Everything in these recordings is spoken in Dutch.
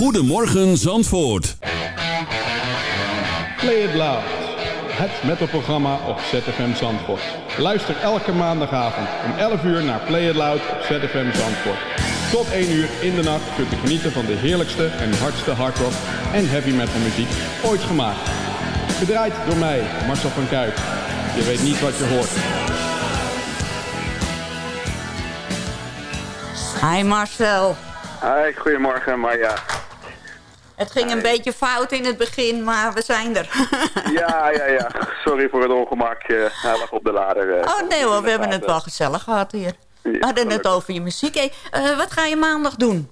Goedemorgen Zandvoort. Play It Loud. Het metalprogramma op ZFM Zandvoort. Luister elke maandagavond om 11 uur naar Play It Loud op ZFM Zandvoort. Tot 1 uur in de nacht kunt u genieten van de heerlijkste en hardste hardrock en heavy metal muziek ooit gemaakt. Bedraaid door mij, Marcel van Kuip. Je weet niet wat je hoort. Hi Marcel. Hi, goedemorgen Marja. Het ging een beetje fout in het begin, maar we zijn er. ja, ja, ja. Sorry voor het ongemak. Uh, hij lag op de lader. Uh, oh nee hoor, we hebben het wel gezellig gehad hier. we hadden het over je muziek. Hey, uh, wat ga je maandag doen?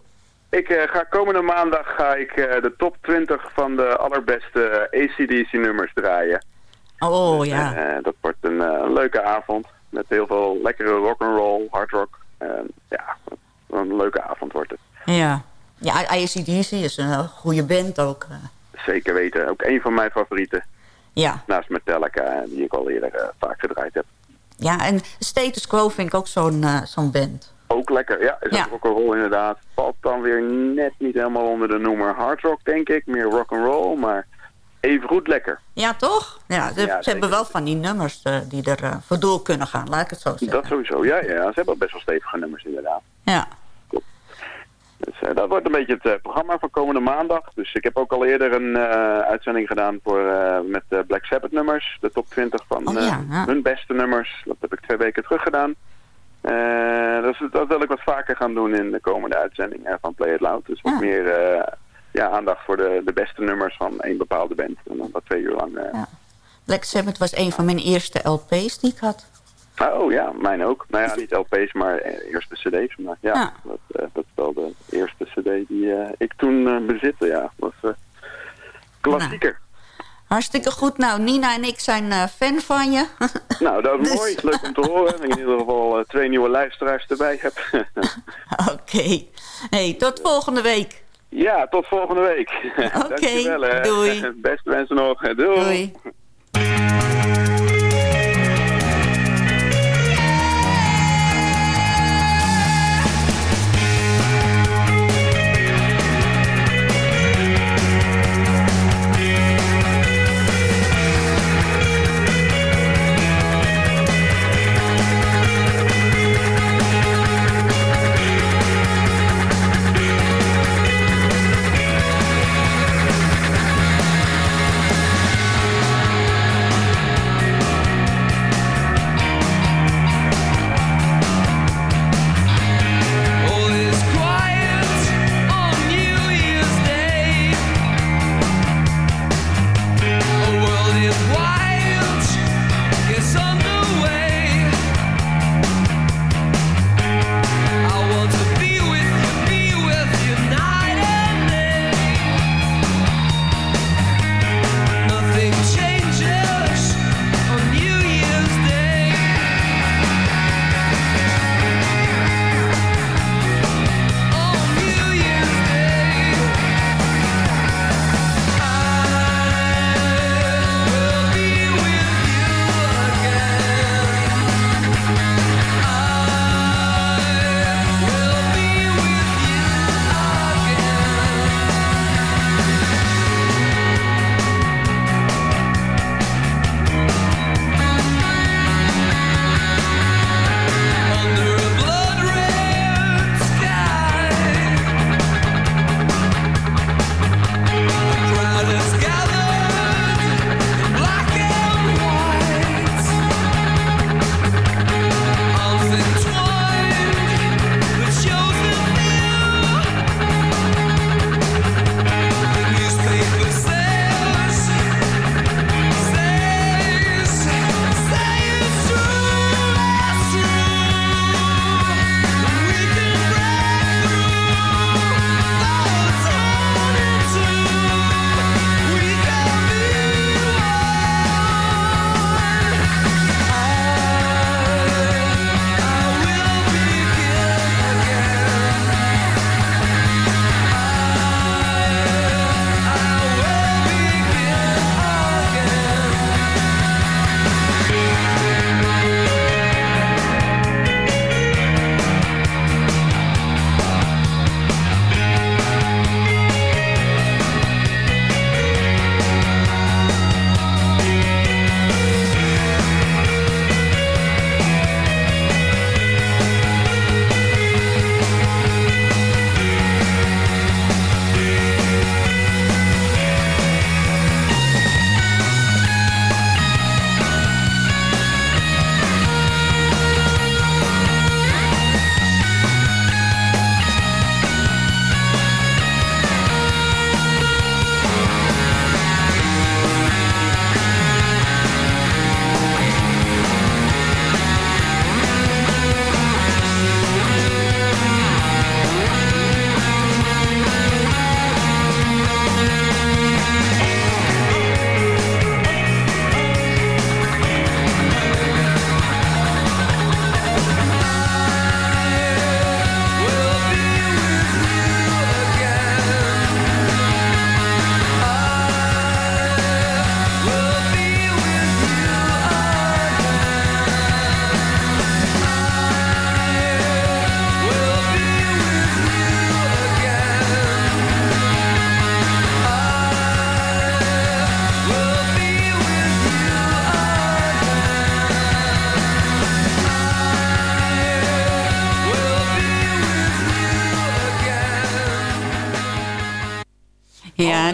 Ik ga komende maandag ga ik de top 20 van de allerbeste ACDC nummers draaien. Oh dus, ja. dat wordt een, een, leuke avond. Met heel veel lekkere rock'n'roll, hard rock. ja, een leuke avond wordt het. Ja. Ja, ACDC is een goede band ook. Eh. Zeker weten. Ook een van mijn favorieten. Ja. Naast Metallica, die ik al eerder vaak gedraaid heb. Ja, en Status Quo vind ik ook zo'n zo'n band. Ook lekker, ja. Is ook een rol inderdaad. Valt dan weer net niet helemaal onder de noemer hard rock, denk ik. Meer rock and roll, maar even goed lekker. Ja, toch? Ja, ze, ze hebben wel van die nummers uh, die er uh, voor door kunnen gaan, laat ik het zo zeggen. Dat sowieso, ja, ja. Ze hebben best wel stevige nummers inderdaad. Ja. Dus uh, dat wordt een beetje het uh, programma van komende maandag. Dus ik heb ook al eerder een uh, uitzending gedaan voor, met Black Sabbath nummers. De top 20 van oh, ja, ja. hun beste nummers. Dat heb ik twee weken terug gedaan. dus dat wil ik wat vaker gaan doen in de komende uitzending van Play It Loud. Dus wat Ja. meer ja, aandacht voor de, de beste nummers van één bepaalde band. En dan dat twee uur lang. Ja. Black Sabbath was een van mijn eerste LP's die ik had. Oh ja, mijn ook. Nou ja, niet LP's, maar eh, eerste cd's. Maar ja, Ja. Dat, eh, dat is wel de eerste cd die eh, ik toen eh, bezitte. Ja, dat was klassieker. Hartstikke goed. Nou, Nina en ik zijn fan van je. Nou, dat is Dus- mooi. Leuk om te horen. Ik in ieder geval twee nieuwe luisteraars erbij heb. Oké. Hey, tot volgende week. ja, tot volgende week. Oké, Dankjewel, hè. doei. Beste wensen nog. Doei. Doei.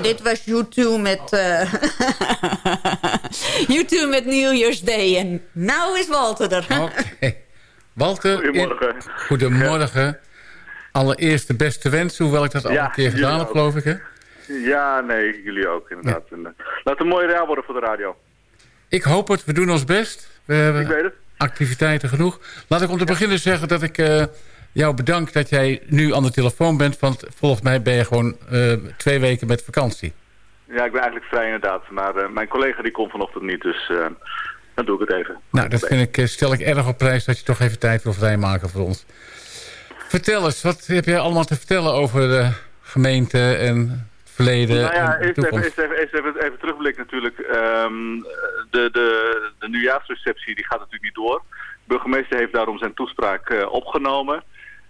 Dit was U2 met... Uh, U2 met New Year's Day. En nou is Walter er. Oké. Walter, Goedemorgen. goedemorgen. Allereerst de beste wens, hoewel ik dat al Ja, een keer gedaan heb, geloof ik. Hè? Ja, nee, jullie ook inderdaad. En, eh, laat het een mooi jaar worden voor de radio. Ik hoop het, we doen ons best. We Ik hebben weet het. activiteiten genoeg. Laat ik om te beginnen zeggen dat ik eh, jou bedank dat jij nu aan de telefoon bent. Want volgens mij ben je gewoon eh, twee weken met vakantie. Ja, ik ben eigenlijk vrij inderdaad. Maar eh, mijn collega die komt vanochtend niet, dus eh, dan doe ik het even. Nou, dat vind ik, stel ik erg op prijs dat je toch even tijd wil vrijmaken voor ons. Vertel eens, wat heb jij allemaal te vertellen over de gemeente en verleden Nou ja, eerst even, eerst even, eerst even, even terugblik natuurlijk. Ehm, de, de, de nieuwjaarsreceptie die gaat natuurlijk niet door. De burgemeester heeft daarom zijn toespraak opgenomen.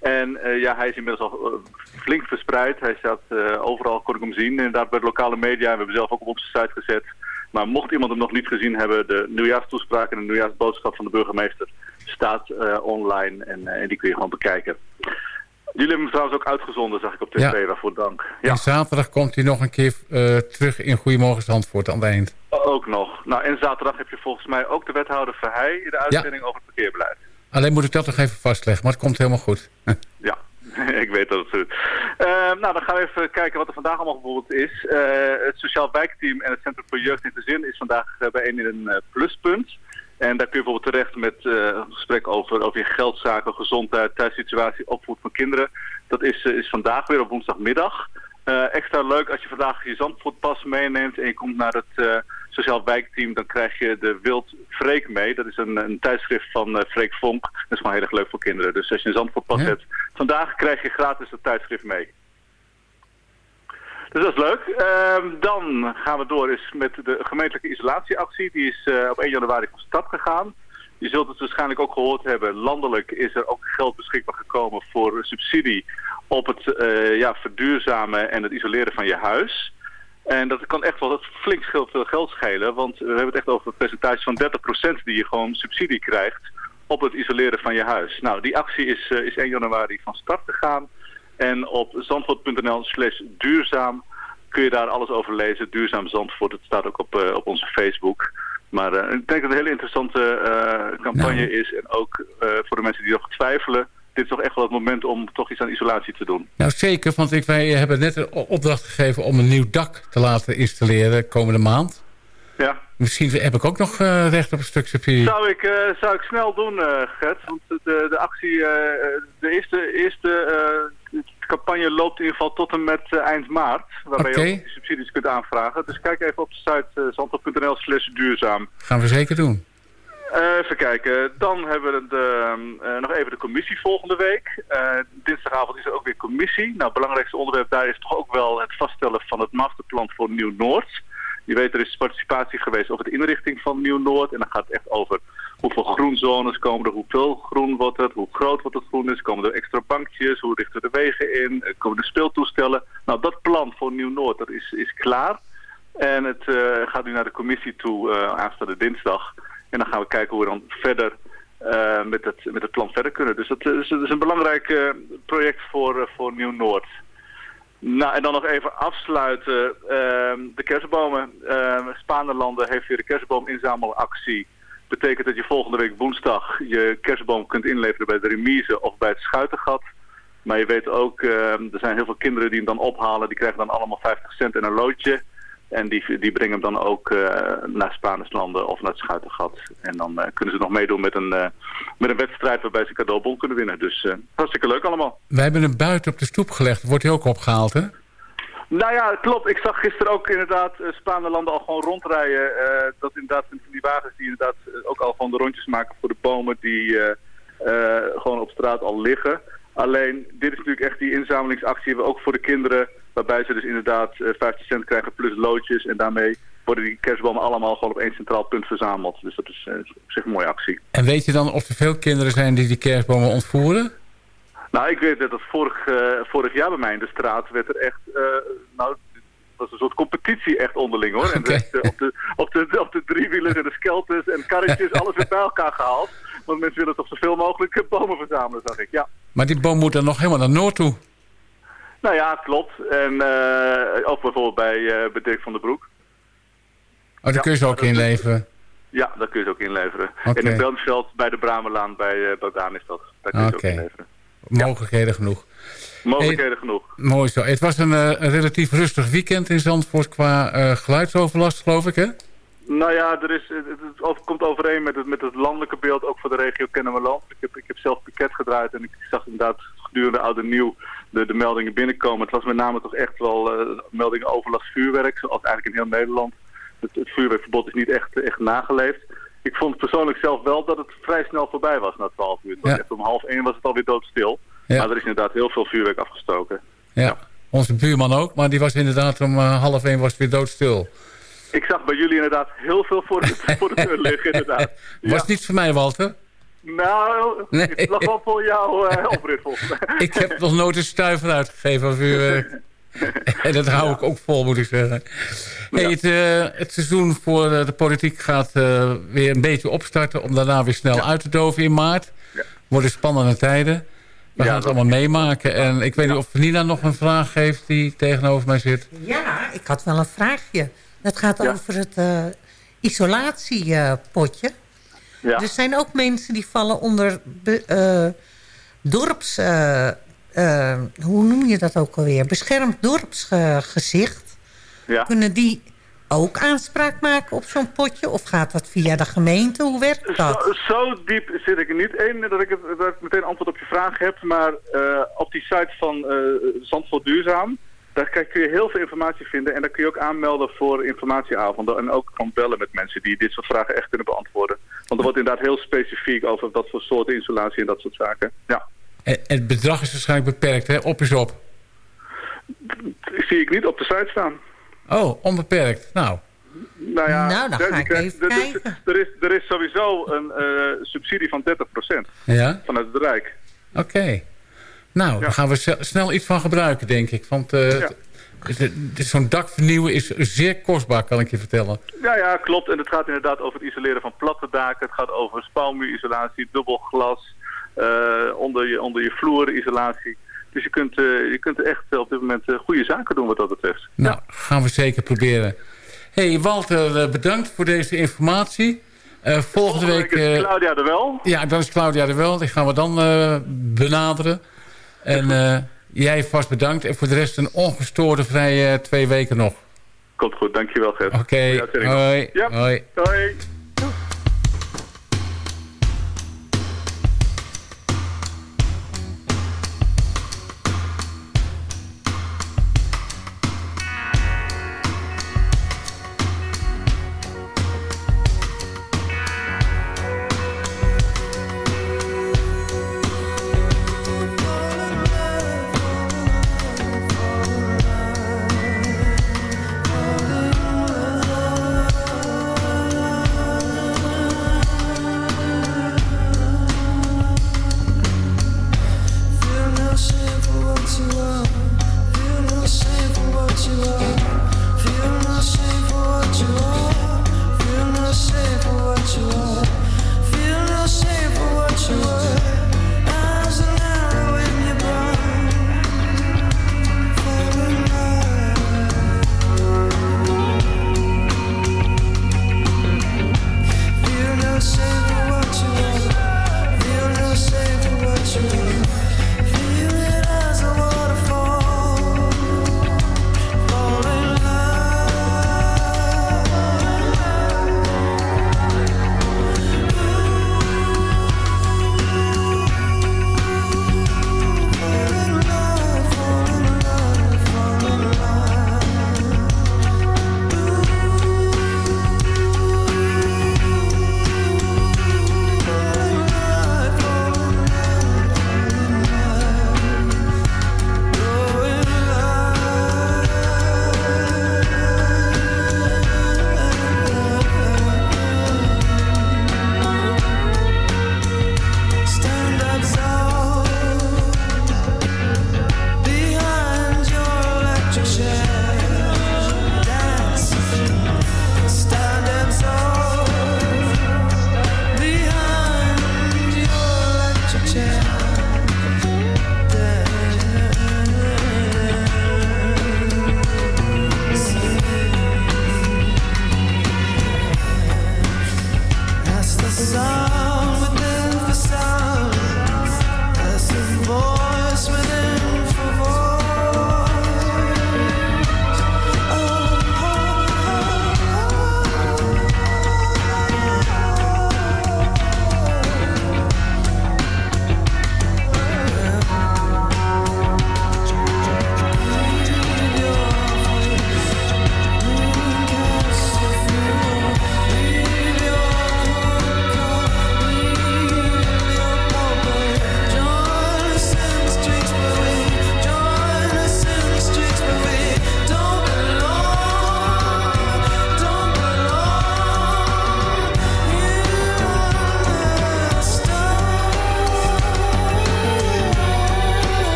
En eh, ja, hij is inmiddels al eh, flink verspreid. Hij staat eh, overal, kon ik hem zien. Inderdaad bij de lokale media. We hebben zelf ook op onze site gezet. Maar mocht iemand hem nog niet gezien hebben, de nieuwjaarstoespraak en de nieuwjaarsboodschap van de burgemeester staat online en, en die kun je gewoon bekijken. Jullie hebben hem trouwens ook uitgezonden, zag ik op tv, Ja. waarvoor dank. Ja. En zaterdag komt hij nog een keer terug in Goedemorgen Zandvoort aan het eind. Ook nog. Nou, en zaterdag heb je volgens mij ook de wethouder Verheij in de uitzending over het verkeerbeleid. Alleen moet ik dat nog even vastleggen, maar het komt helemaal goed. Ja, ik weet dat het is. Eh, nou, dan gaan we even kijken wat er vandaag allemaal bijvoorbeeld is. Eh, het Sociaal Wijkteam en het Centrum voor Jeugd en Gezin is vandaag eh, bijeen in een pluspunt. En daar kun je bijvoorbeeld terecht met een gesprek over, over je geldzaken, gezondheid, thuissituatie, opvoed van kinderen. Dat is, is vandaag weer op woensdagmiddag. Extra leuk als je vandaag je zandvoortpas meeneemt en je komt naar het Sociaal Wijkteam, dan krijg je de Wild Freek mee. Dat is een, een tijdschrift van eh, Freek Vonk. Dat is gewoon heel erg leuk voor kinderen. Dus als je een zandvoortpas Ja. hebt, vandaag krijg je gratis het tijdschrift mee. Dus dat is leuk. Ehm, dan gaan we door eens met de gemeentelijke isolatieactie. Die is eh, op 1 januari van start gegaan. Je zult het waarschijnlijk ook gehoord hebben. Landelijk is er ook geld beschikbaar gekomen voor subsidie op het eh, ja, verduurzamen en het isoleren van je huis. En dat kan echt wel flink veel geld schelen. Want we hebben het echt over een percentage van 30% die je gewoon subsidie krijgt op het isoleren van je huis. Nou, die actie is, eh, is 1 januari van start gegaan. En op zandvoort.nl slash duurzaam kun je daar alles over lezen. Duurzaam Zandvoort, het staat ook op, eh, op onze Facebook. Maar eh, ik denk dat het een hele interessante campagne Nou. is. En ook voor de mensen die nog twijfelen. Dit is toch echt wel het moment om toch iets aan isolatie te doen. Nou zeker, want ik, wij hebben net een opdracht gegeven om een nieuw dak te laten installeren komende maand. Ja, Misschien heb ik ook nog eh, recht op een stuk subsidie. zou ik, eh, zou ik snel doen, eh, Gert. Want de, de actie, de eerste, eerste campagne loopt in ieder geval tot en met eind maart. Waarbij je ook die subsidies kunt aanvragen. Dus kijk even op de site uh, slash duurzaam. Gaan we zeker doen. Eh, even kijken. Dan hebben we de, eh, nog even de commissie volgende week. Eh, dinsdagavond is er ook weer commissie. Nou, het belangrijkste onderwerp daar is toch ook wel het vaststellen van het masterplan voor Nieuw-Noord. Je weet, er is participatie geweest over de inrichting van Nieuw-Noord. En dan gaat het echt over hoeveel groenzones komen er, hoeveel groen wordt het, hoe groot wordt het groen is, komen er extra bankjes, hoe richten we de wegen in, komen er speeltoestellen. Nou, dat plan voor Nieuw-Noord, is, is klaar. En het gaat nu naar de commissie toe aanstaande dinsdag. En dan gaan we kijken hoe we dan verder uh, met, het, met het plan verder kunnen. Dus dat, is, dat is een belangrijk uh, project voor, voor Nieuw-Noord. Nou, en dan nog even afsluiten. Uh, de kerstbomen. Spaanlanden heeft weer de kerstboominzamelactie. Betekent dat je volgende week woensdag je kerstboom kunt inleveren bij de remise of bij het schuitengat. Maar je weet ook, er zijn heel veel kinderen die hem dan ophalen. Die krijgen dan allemaal 50 cent en een loodje. En die, die brengen hem dan ook uh, naar Spaanlanden of naar het Schuitengat. En dan uh, kunnen ze nog meedoen met een, uh, met een wedstrijd waarbij ze een cadeaubon kunnen winnen. Dus hartstikke leuk allemaal. Wij hebben hem buiten op de stoep gelegd. Wordt hij ook opgehaald, hè? Nou ja, klopt. Ik zag gisteren ook inderdaad Spaanlanden al gewoon rondrijden. dat inderdaad die wagens die inderdaad ook al gewoon de rondjes maken voor de bomen die gewoon op straat al liggen. Alleen, dit is natuurlijk echt die inzamelingsactie we ook voor de kinderen... waarbij ze dus inderdaad uh, 50 cent krijgen plus loodjes... en daarmee worden die kerstbomen allemaal gewoon op één centraal punt verzameld. Dus dat is uh, op zich een mooie actie. En weet je dan of er veel kinderen zijn die die kerstbomen ontvoeren? Nou, ik weet dat het vorig, uh, vorig jaar bij mij in de straat werd er echt... nou, was een soort competitie echt onderling hoor. En okay. op, de, op, de, op de driewielers en de skelters en karretjes, alles werd bij elkaar gehaald. Want mensen willen toch zoveel mogelijk bomen verzamelen, zag ik. Ja. Maar die boom moet dan nog helemaal naar Noord toe. Nou ja, klopt. En ook bijvoorbeeld bij, bij Dirk van der Broek. Oh, daar kun je ze ook inleveren? Ja, daar kun je ze ook inleveren. Okay. In het Brandveld bij de Bramelaan bij uh, is dat. Daar kun je ze ook inleveren. Mogelijkheden genoeg. Mogelijkheden genoeg. Mooi zo. Het was een, een, relatief rustig weekend in Zandvoort qua uh, geluidsoverlast, geloof ik, hè? Nou ja, er is, het over, komt overeen met het, met het landelijke beeld, ook voor de regio Kennemerland. Ik heb, ik heb zelf pakket gedraaid en ik zag inderdaad gedurende oud en nieuw de, de meldingen binnenkomen. Het was met name toch echt wel uh, meldingen overlast vuurwerk, zoals eigenlijk in heel Nederland. Het, het, vuurwerkverbod is niet echt, echt nageleefd. Ik vond persoonlijk zelf wel dat het vrij snel voorbij was na 12 uur. Ja. Echt om half één was het alweer doodstil. Ja. Maar er is inderdaad heel veel vuurwerk afgestoken. Ja, ja. onze buurman ook, maar die was inderdaad om uh, half één was weer doodstil. Ik zag bij jullie inderdaad heel veel voor de, voor de deur liggen, inderdaad. Was niet voor mij, Walter? Nou, nee. het lag wel voor jou uh, oprit, volgens mij. ik heb nog nooit een stuiver uitgegeven als u... en dat hou ik ook vol, moet ik zeggen. Hey, het, uh, het, seizoen voor de politiek gaat uh, weer een beetje opstarten... om daarna weer snel ja. uit te doven in maart. Ja. Worden spannende tijden. We gaan het allemaal meemaken. En ik weet niet of Nina nog een vraag heeft die tegenover mij zit. Ja, ik had wel een vraagje. Dat gaat over het uh, isolatiepotje. Er zijn ook mensen die vallen onder dorps uh, hoe noem je dat ook alweer? Beschermd dorpsgezicht. Ja. Kunnen die ook aanspraak maken op zo'n potje? Of gaat dat via de gemeente? Hoe werkt dat? Zo, zo diep zit ik er niet. Eén, dat ik, het, dat ik meteen antwoord op je vraag heb. Maar op die site van Zandvoort Duurzaam... daar kun je heel veel informatie vinden. En daar kun je ook aanmelden voor informatieavonden. En ook gewoon bellen met mensen die dit soort vragen echt kunnen beantwoorden. Want er wordt inderdaad heel specifiek over wat voor soorten insulatie en dat soort zaken. Ja. Het bedrag is waarschijnlijk beperkt, hè? Op is op. Zie ik niet op de site staan. Oh, onbeperkt. Nou. Nou ja, nou, dan ga ik even kijken. Er is, er is sowieso een uh, subsidie van 30% ja? vanuit het Rijk. Oké. Okay. Nou, ja. daar gaan we snel iets van gebruiken, denk ik. Want uh, ja. Zo'n dak vernieuwen is zeer kostbaar, kan ik je vertellen. Ja, ja, klopt. En het gaat inderdaad over het isoleren van platte daken. Het gaat over spouwmuurisolatie, dubbel glas, uh, onder, je, onder je vloerisolatie. Dus je kunt, uh, je kunt echt op dit moment uh, goede zaken doen wat dat betreft. Nou, ja. gaan we zeker proberen. hey, Walter, bedankt voor deze informatie. volgende, volgende week... week is Claudia er wel. Ja, dan is Claudia er wel. Die gaan we dan benaderen. En jij vast bedankt. En voor de rest een ongestoorde vrije twee weken nog. Komt goed, dankjewel Gert. Oké, okay. hoi. Ja. hoi. Hoi.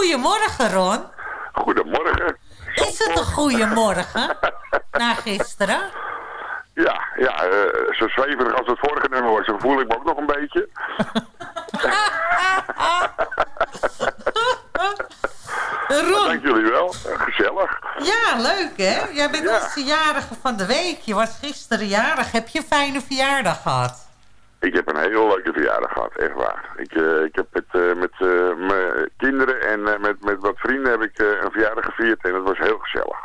Goedemorgen, Ron. Goedemorgen. Is het een goedemorgen na gisteren? Ja, ja uh, zo zweverig als het vorige nummer was, zo voel ik me ook nog een beetje. Ron. Dank jullie wel. Gezellig. Ja, leuk hè? Jij bent ja. onze jarige van de week. Je was gisteren jarig. Heb je een fijne verjaardag gehad? Ik heb een hele leuke verjaardag gehad, echt waar. Ik, uh, ik heb met, uh, met uh, mijn kinderen en met, met wat vrienden heb ik een verjaardag gevierd en het was heel gezellig.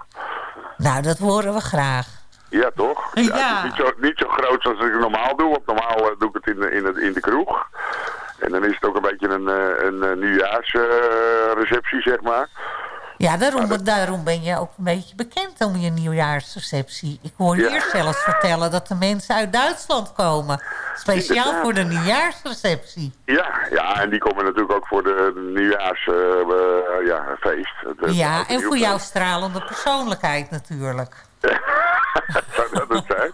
Nou, dat horen we graag. Ja, toch? Ja. ja niet, zo, niet zo groot zoals ik normaal doe, want normaal doe ik het in de, in, de, in de kroeg. En dan is het ook een beetje een, een, een nieuwjaarsreceptie, zeg maar. Ja, daarom, dat... daarom ben je ook een beetje bekend om je nieuwjaarsreceptie. Ik hoor je ja. eerst zelfs vertellen dat de mensen uit Duitsland komen. Speciaal Inderdaad. voor de nieuwjaarsreceptie. Ja, ja, en die komen natuurlijk ook voor de nieuwjaarsfeest. Uh, ja, feest. Het, ja, en voor jouw stralende persoonlijkheid natuurlijk. Zou dat het zijn?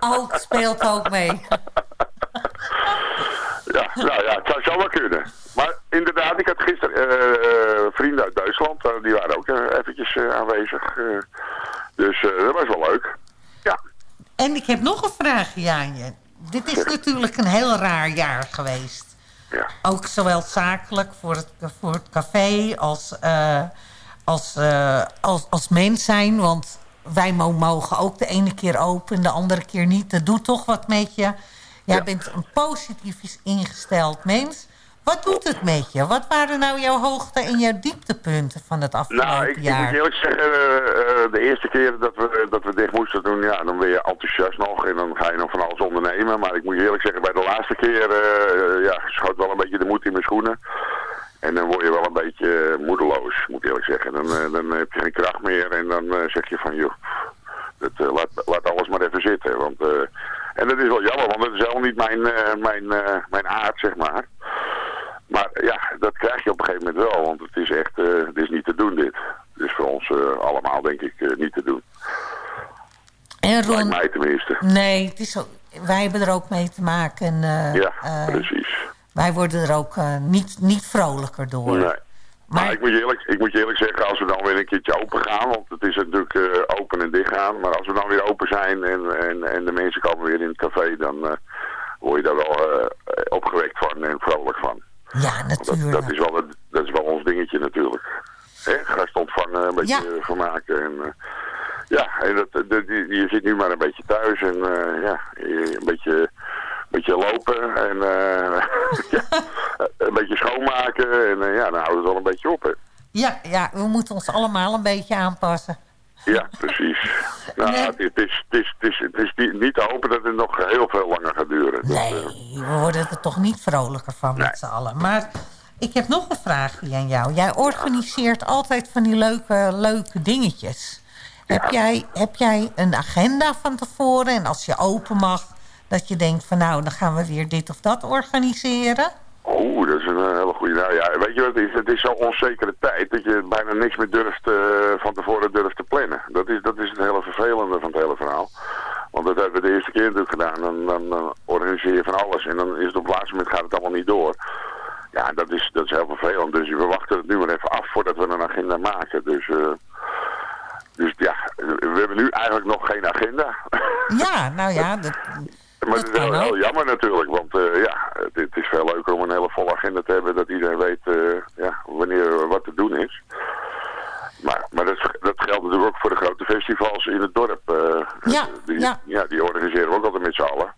ook, speelt ook mee. ja, nou ja, het zou zo wel kunnen. Maar inderdaad, ik had gisteren uh, vrienden uit Duitsland, uh, die waren ook eventjes aanwezig. dus dat was wel leuk. Ja. En ik heb nog een vraagje aan je. Dit is natuurlijk een heel raar jaar geweest. Ja. Ook zowel zakelijk voor het, voor het café als, als, als, als mens zijn. Want wij mogen ook de ene keer open, de andere keer niet. Dat doet toch wat met je. Jij ja. bent een positief ingesteld mens. Wat doet het met je? Wat waren nou jouw hoogte- en jouw dieptepunten van het afgelopen nou, ik, jaar? ik moet eerlijk zeggen, uh, de eerste keer dat we, dat we dicht moesten doen, ja, dan ben je enthousiast nog en dan ga je nog van alles ondernemen. Maar ik moet eerlijk zeggen, bij de laatste keer uh, ja, schoot wel een beetje de moed in mijn schoenen. En dan word je wel een beetje moedeloos, moet ik eerlijk zeggen. Dan, dan heb je geen kracht meer en dan zeg je van, joh, dat, laat, laat alles maar even zitten. Want, en dat is wel jammer, want dat is helemaal niet mijn, mijn, mijn aard, zeg maar. Maar ja, dat krijg je op een gegeven moment wel, want het is echt, uh, het is niet te doen dit. Het is voor ons allemaal denk ik niet te doen. En Ron, mij tenminste. Nee, het is ook, wij hebben er ook mee te maken. ja, precies. Wij worden er ook niet, niet vrolijker door. Nee. Maar, maar ik, moet je eerlijk, ik moet je eerlijk zeggen, als we dan weer een keertje open gaan, want het is natuurlijk open en dicht gaan. Maar als we dan weer open zijn en, en, en de mensen komen weer in het café, dan word je daar wel opgewekt van en vrolijk van. Ja, natuurlijk. Dat, dat, is wel, dat is wel ons dingetje natuurlijk. Hè? Gast ontvangen, een beetje ja. vermaken. En, ja, en dat, dat, je zit nu maar een beetje thuis en ja, een beetje, beetje lopen en ja, een beetje schoonmaken. En ja, dan houdt het wel een beetje op. Hè. Ja, ja, we moeten ons allemaal een beetje aanpassen. Ja, precies. Nou, nee. het, is, het, is, het, is, het is niet, niet te hopen dat het nog heel veel langer gaat duren. Nee, uh... we worden er toch niet vrolijker van nee. met z'n allen. Maar ik heb nog een vraagje aan jou. Jij organiseert altijd van die leuke, leuke dingetjes. Ja. Heb, jij, heb jij een agenda van tevoren? En als je open mag, dat je denkt van nou, dan gaan we weer dit of dat organiseren? Oeh, dat is een hele goede... Nou ja, weet je wat het is? Het is zo'n onzekere tijd dat je bijna niks meer durft, uh, van tevoren durft te plannen. Dat is, dat is het hele vervelende van het hele verhaal. Want dat hebben we de eerste keer natuurlijk gedaan. Dan, dan, dan organiseer je van alles en dan is het op het laatste moment gaat het allemaal niet door. Ja, dat is, dat is heel vervelend. Dus we wachten het nu maar even af voordat we een agenda maken. Dus... Uh, dus ja, we hebben nu eigenlijk nog geen agenda. Ja, nou ja, dat, maar het is wel heel jammer natuurlijk, want uh, ja, het, het, is veel leuker om een hele volle agenda te hebben, dat iedereen weet uh, ja, wanneer wat te doen is. Maar, maar dat, dat geldt natuurlijk ook voor de grote festivals in het dorp. Uh, ja, die, ja. ja, die organiseren we ook altijd met z'n allen.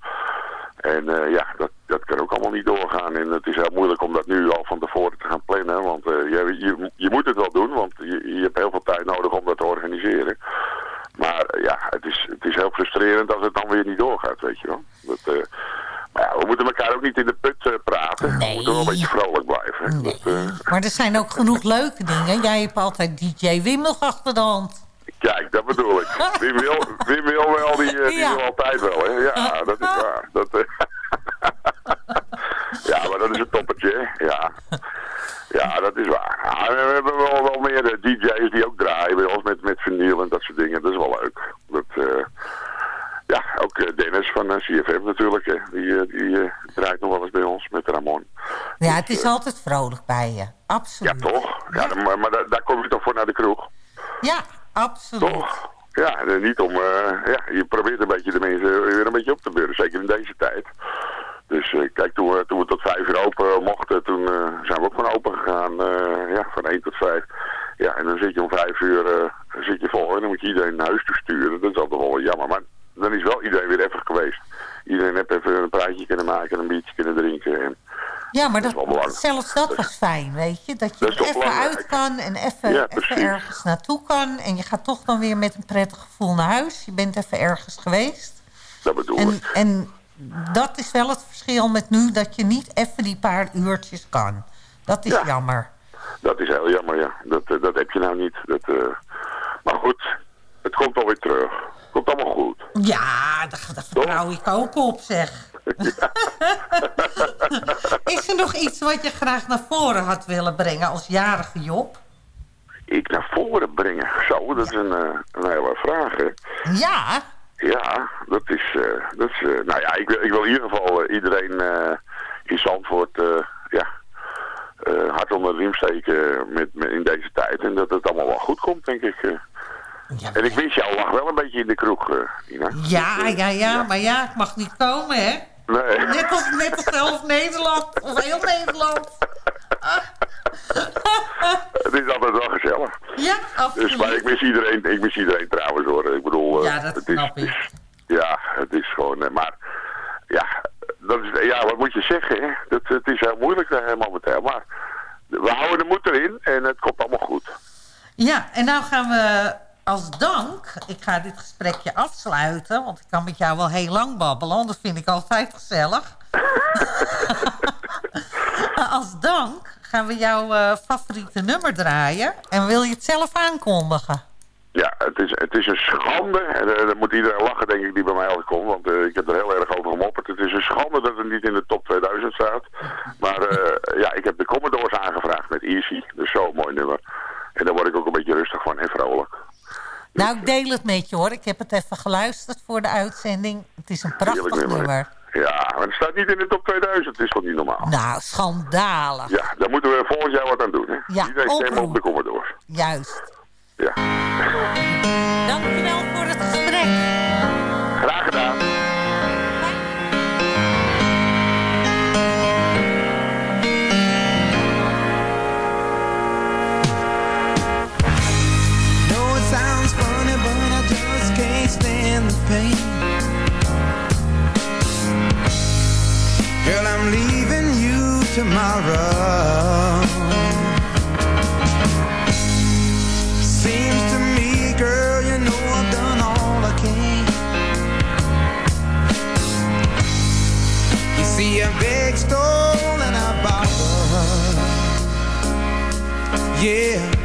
En ja, dat, dat kan ook allemaal niet doorgaan. En het is heel moeilijk om dat nu al van tevoren te gaan plannen. Want je, je, je moet het wel doen, want je, je hebt heel veel tijd nodig om dat te organiseren. Maar ja, het is, het is heel frustrerend als het dan weer niet doorgaat, weet je wel. Dat, maar ja, we moeten elkaar ook niet in de put praten. Nee. We moeten wel een beetje vrolijk blijven. Nee. maar er zijn ook genoeg leuke dingen. Jij hebt altijd DJ Wim nog achter de hand. Kijk, dat bedoel ik. Wim wil, Wim wil wel, die, die wil altijd wel, hè. Ja, dat is waar. Dat, ja, maar dat is een toppertje, ja. Ja, dat is waar. Ja, we hebben wel, wel meer eh, DJ's die ook draaien bij ons met, met vinyl en dat soort dingen. Dat is wel leuk. Dat, uh, ja, ook eh, Dennis van CFM natuurlijk. Hè. Die, die draait nog wel eens bij ons met Ramon. Ja, het is altijd vrolijk bij je. Absoluut. Ja, toch? Ja, Maar, maar daar, daar kom je toch voor naar de kroeg? Ja, absoluut. Toch? Ja, niet om... ja, je probeert een beetje de mensen weer een beetje op te beuren. Zeker in deze tijd. Dus uh, kijk, toen we, toen we tot vijf uur open mochten, toen uh, zijn we ook van open gegaan. Ja, van één tot vijf. Ja, en dan zit je om vijf uur zit je vol en dan moet je iedereen naar huis toe sturen. Dat is altijd wel jammer, maar dan is wel iedereen weer even geweest. Iedereen heeft even een praatje kunnen maken en een biertje kunnen drinken. En, ja, maar dat, dat zelfs dat was fijn, weet je. Dat je even uit kan en even, ja, even ergens naartoe kan. En je gaat toch dan weer met een prettig gevoel naar huis. Je bent even ergens geweest. Dat bedoel en, ik. En dat is wel het verschil met nu, dat je niet even die paar uurtjes kan. Dat is jammer. Dat is heel jammer, ja. Dat, eh, dat heb je nou niet. Dat, uh... Maar goed, het komt alweer terug. Het komt allemaal goed. Ja, daar, daar vertrouw ik ook op, zeg. Is er nog iets wat je graag naar voren had willen brengen als jarige Job? Ik naar voren brengen? Zo, dat is een, uh, een hele vraag, hè? Ja. Ja, dat is, uh, dat is uh, nou ja, ik wil, ik wil in ieder geval iedereen in Zandvoort, ja, hard onder de riem steken met, met, in deze tijd. En dat het allemaal wel goed komt, denk ik. Ja, en ik wist jou lag wel een beetje in de kroeg, Ina. Ja, ja, ja, ja, maar ja, ik mag niet komen, hè? Nee. Net als, net als zelf Nederland, of heel Nederland. het is altijd wel gezellig. Ja, absoluut. Dus, maar ik mis iedereen, ik mis iedereen trouwens hoor. Ik bedoel, ja, dat het snap is, ik. ja, het is gewoon, eh, maar ja, dat is, ja, wat moet je zeggen? Hè? Dat, het is heel moeilijk uh, momenteel, maar we houden de moed erin en het komt allemaal goed. Ja, en nou gaan we als dank, ik ga dit gesprekje afsluiten, want ik kan met jou wel heel lang babbelen, dat vind ik altijd gezellig. als dank gaan we jouw uh, favoriete nummer draaien. En wil je het zelf aankondigen? Ja, het is, het is een schande. En dan moet iedereen lachen, denk ik, die bij mij altijd komt. Want uh, ik heb er heel erg over gemopperd. Het is een schande dat het niet in de top 2000 staat. Maar ja, ik heb de Commodores aangevraagd met Easy. Dus zo'n mooi nummer. En daar word ik ook een beetje rustig van en vrolijk. Nou, ik deel het met je hoor. Ik heb het even geluisterd voor de uitzending. Het is een prachtig nummer. nummer. Ja, maar het staat niet in de top 2000. Het is gewoon niet normaal. Nou, schandalig. Ja, daar moeten we volgend jaar wat aan doen. Hè? Ja, Iedereen stemmen op de Commodore. Juist. Ja. Dankjewel voor het gesprek. Graag gedaan. Tomorrow. Seems to me, girl, you know I've done all I can. You see, stole, and I Yeah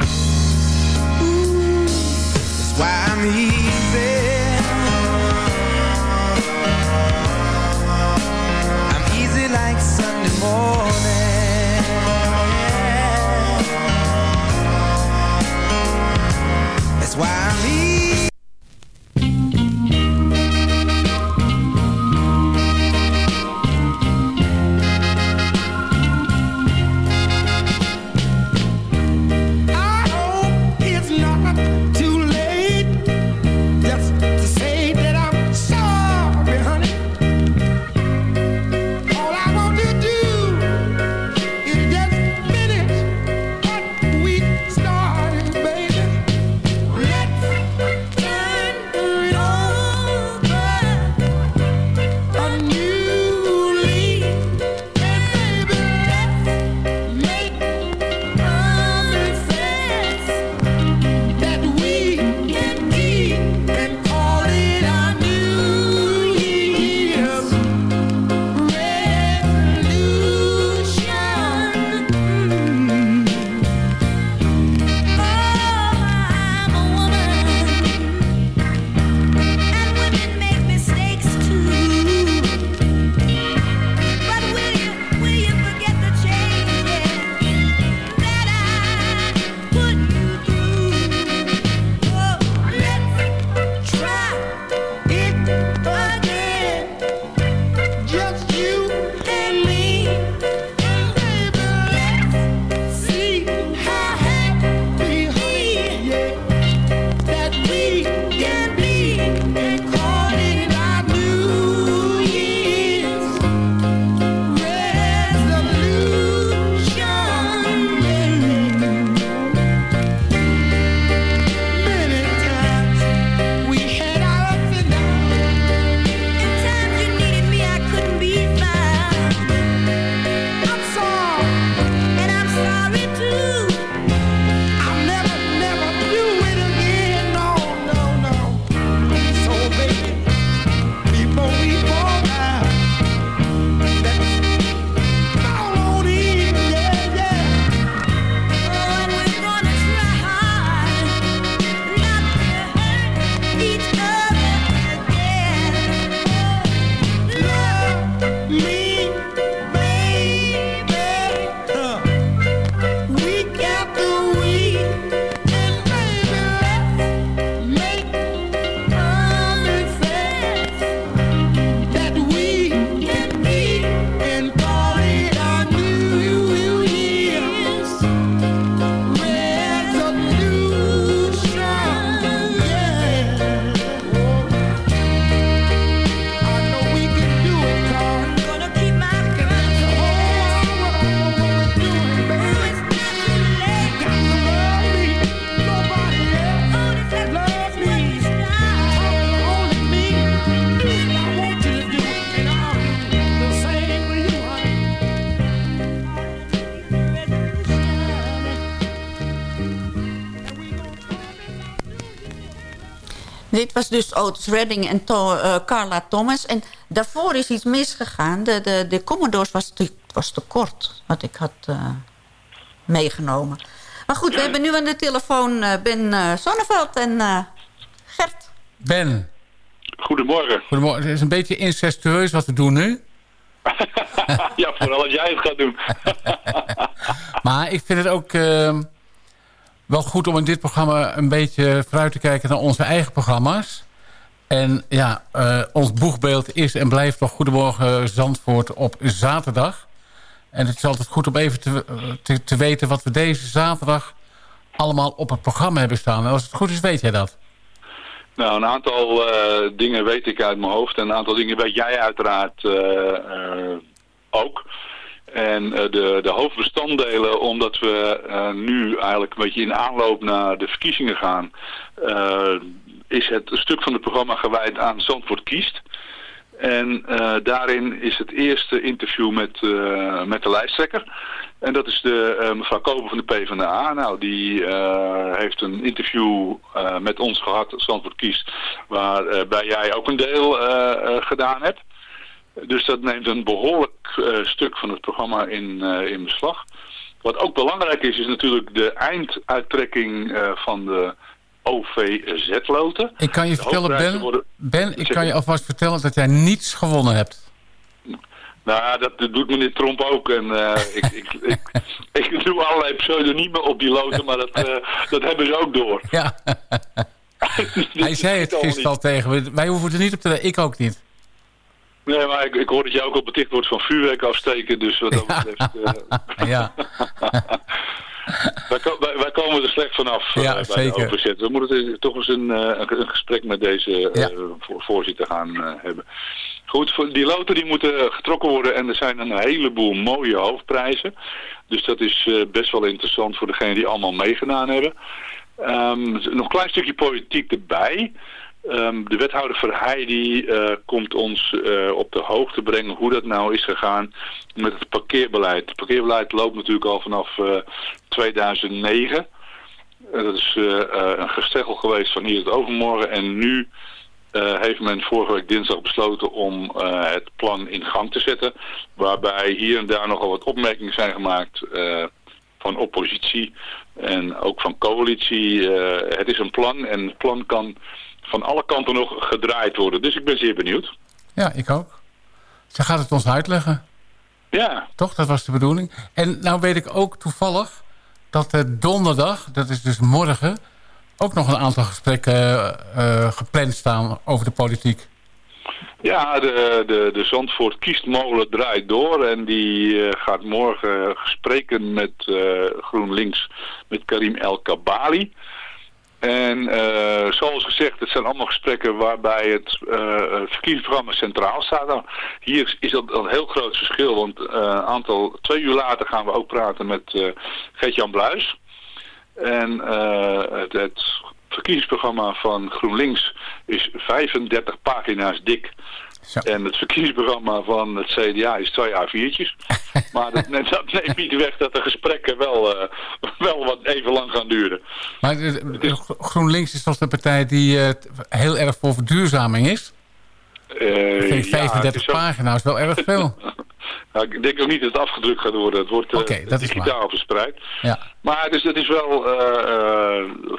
was dus Otis Redding en uh, Carla Thomas. En daarvoor is iets misgegaan. De, de, de Commodores was te, was te kort, wat ik had uh, meegenomen. Maar goed, we hebben nu aan de telefoon uh, Ben Sonneveld en Gert. Ben. Goedemorgen. Goedemorgen. Het is een beetje incestueus wat we doen nu. ja, vooral als jij het gaat doen. maar ik vind het ook uh, wel goed om in dit programma een beetje vooruit te kijken naar onze eigen programma's. En ja, uh, ons boegbeeld is en blijft toch Goedemorgen Zandvoort op zaterdag. En het is altijd goed om even te, te, te weten wat we deze zaterdag allemaal op het programma hebben staan. En als het goed is, weet jij dat. Nou, een aantal uh, dingen weet ik uit mijn hoofd. En een aantal dingen weet jij uiteraard ook. En de, de hoofdbestanddelen, omdat we nu eigenlijk een beetje in aanloop naar de verkiezingen gaan... is het stuk van het programma gewijd aan Zandvoort kiest. En daarin is het eerste interview met, met de lijsttrekker... En dat is de, uh, mevrouw Koper van de PvdA. Nou, die heeft een interview met ons gehad, Zandvoort Kiest, waarbij jij ook een deel gedaan hebt. Dus dat neemt een behoorlijk stuk van het programma in, in beslag. Wat ook belangrijk is, is natuurlijk de einduittrekking van de OVZ-loten. Ik kan je vertellen, Ben, worden... ben, ik kan je alvast vertellen dat jij niets gewonnen hebt. Nou, dat, dat doet meneer Trump ook. En ik, ik, ik, ik, doe allerlei pseudoniemen op die loten, maar dat, dat hebben ze ook door. Ja. Hij zei het gisteren al tegen me. Wij hoeven er niet op te... Ik ook niet. Nee, maar ik, ik hoor dat jij ook al beticht wordt van vuurwerk afsteken. Dus wat dat betreft... Uh... ja. wij, wij, wij, komen er slecht vanaf ja, bij zeker. de overzet. We moeten toch eens een, een gesprek met deze ja. voorzitter gaan hebben. Goed, die loten die moeten getrokken worden en er zijn een heleboel mooie hoofdprijzen. Dus dat is best wel interessant voor degenen die allemaal meegedaan hebben. Um, nog een klein stukje politiek erbij. Um, de wethouder Verheij uh, komt ons uh, op de hoogte brengen hoe dat nou is gegaan met het parkeerbeleid. Het parkeerbeleid loopt natuurlijk al vanaf 2009. dat is een gesteggel geweest van hier tot overmorgen en nu heeft men vorige week dinsdag besloten om het plan in gang te zetten. Waarbij hier en daar nogal wat opmerkingen zijn gemaakt van oppositie en ook van coalitie. het is een plan en het plan kan van alle kanten nog gedraaid worden. Dus ik ben zeer benieuwd. Ja, ik ook. Ze gaat het ons uitleggen. Ja. Toch, dat was de bedoeling. En nou weet ik ook toevallig dat donderdag, dat is dus morgen ook nog een aantal gesprekken uh, gepland staan over de politiek. Ja, de, de, de Zandvoort kiestmolen draait door en die uh, gaat morgen gesprekken met uh, GroenLinks, met Karim El Kabali. En zoals gezegd, het zijn allemaal gesprekken waarbij het, het verkiezingsprogramma centraal staat. Nou, hier is dat een heel groot verschil, want een aantal, twee uur later gaan we ook praten met Gert-Jan Bluis. En uh, het, het, verkiezingsprogramma van GroenLinks is 35 pagina's dik. Zo. En het verkiezingsprogramma van het CDA is twee A4'tjes. maar dat, dat, neemt niet weg dat de gesprekken wel, uh, wel wat even lang gaan duren. Maar de, de, GroenLinks is toch de partij die uh, heel erg voor verduurzaming is? Uh, ik vind 35 ja, pagina's wel erg veel. Nou, ik denk ook niet dat het afgedrukt gaat worden. Het wordt okay, uh, digitaal verspreid. Ja. Maar het is, het is wel